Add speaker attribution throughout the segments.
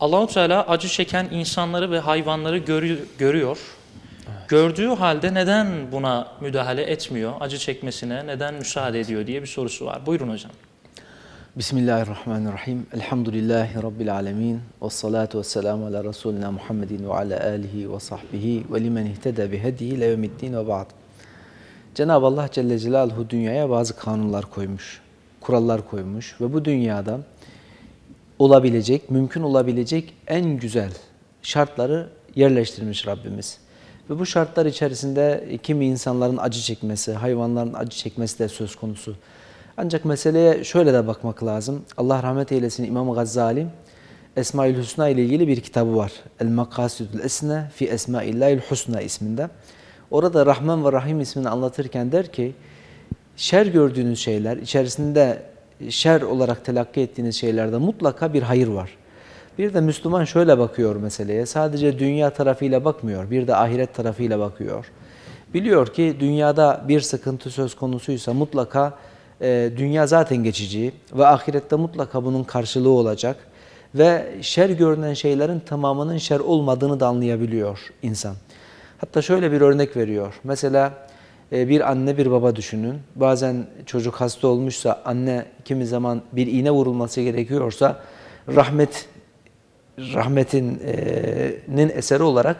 Speaker 1: Allahu Teala acı çeken insanları ve hayvanları görü- görüyor. Gördüğü halde neden buna müdahale etmiyor? Acı çekmesine neden müsaade ediyor diye bir sorusu var. Buyurun hocam.
Speaker 2: Bismillahirrahmanirrahim. Elhamdülillahi Rabbil alemin. Ve salatu ve selamu ala Resulina Muhammedin ve ala alihi ve sahbihi ve limen ihtede bihedihi levmiddin ve ba'd. Cenab-ı Allah Celle Celaluhu dünyaya bazı kanunlar koymuş, kurallar koymuş ve bu dünyada olabilecek, mümkün olabilecek en güzel şartları yerleştirmiş Rabbimiz. Ve bu şartlar içerisinde kimi insanların acı çekmesi, hayvanların acı çekmesi de söz konusu. Ancak meseleye şöyle de bakmak lazım. Allah rahmet eylesin İmam Gazali Esmaül Hüsna ile ilgili bir kitabı var. El Makasidul Esne fi Esmaillahil Husna isminde. Orada Rahman ve Rahim ismini anlatırken der ki şer gördüğünüz şeyler, içerisinde şer olarak telakki ettiğiniz şeylerde mutlaka bir hayır var. Bir de Müslüman şöyle bakıyor meseleye. Sadece dünya tarafıyla bakmıyor. Bir de ahiret tarafıyla bakıyor. Biliyor ki dünyada bir sıkıntı söz konusuysa mutlaka e, dünya zaten geçici ve ahirette mutlaka bunun karşılığı olacak. Ve şer görünen şeylerin tamamının şer olmadığını da anlayabiliyor insan. Hatta şöyle bir örnek veriyor. Mesela bir anne bir baba düşünün. Bazen çocuk hasta olmuşsa anne kimi zaman bir iğne vurulması gerekiyorsa rahmet rahmetinin eseri olarak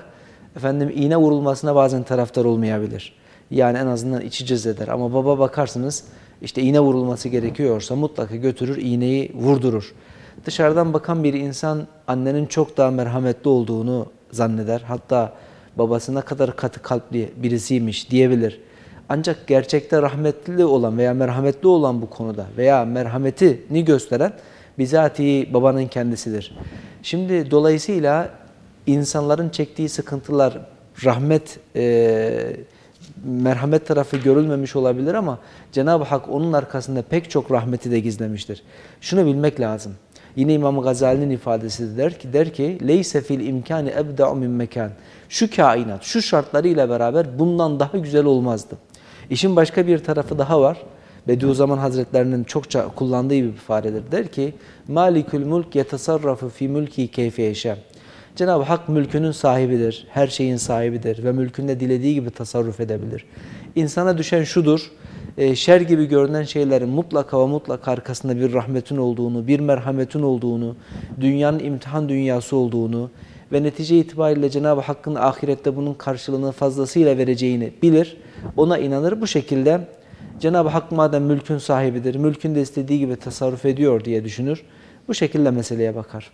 Speaker 2: efendim iğne vurulmasına bazen taraftar olmayabilir. Yani en azından içi cezeder. Ama baba bakarsınız işte iğne vurulması gerekiyorsa mutlaka götürür iğneyi vurdurur. Dışarıdan bakan bir insan annenin çok daha merhametli olduğunu zanneder. Hatta babasına kadar katı kalpli birisiymiş diyebilir. Ancak gerçekte rahmetli olan veya merhametli olan bu konuda veya merhametini gösteren bizatihi babanın kendisidir. Şimdi dolayısıyla insanların çektiği sıkıntılar rahmet, e, merhamet tarafı görülmemiş olabilir ama Cenab-ı Hak onun arkasında pek çok rahmeti de gizlemiştir. Şunu bilmek lazım. Yine İmam Gazali'nin ifadesi der ki, der ki leyse fil imkani ebda'u min mekan. Şu kainat, şu şartlarıyla beraber bundan daha güzel olmazdı. İşin başka bir tarafı daha var. Bediüzzaman Hazretlerinin çokça kullandığı bir ifadedir. Der ki, Malikül mulk yetasarrafu fi mulki keyfe yeşem. Cenab-ı Hak mülkünün sahibidir, her şeyin sahibidir ve mülkünde dilediği gibi tasarruf edebilir. İnsana düşen şudur, e, şer gibi görünen şeylerin mutlaka ve mutlaka arkasında bir rahmetin olduğunu, bir merhametin olduğunu, dünyanın imtihan dünyası olduğunu ve netice itibariyle Cenab-ı Hakk'ın ahirette bunun karşılığını fazlasıyla vereceğini bilir. Ona inanır bu şekilde Cenab-ı Hak madem mülkün sahibidir, mülkün de istediği gibi tasarruf ediyor diye düşünür. Bu şekilde meseleye bakar.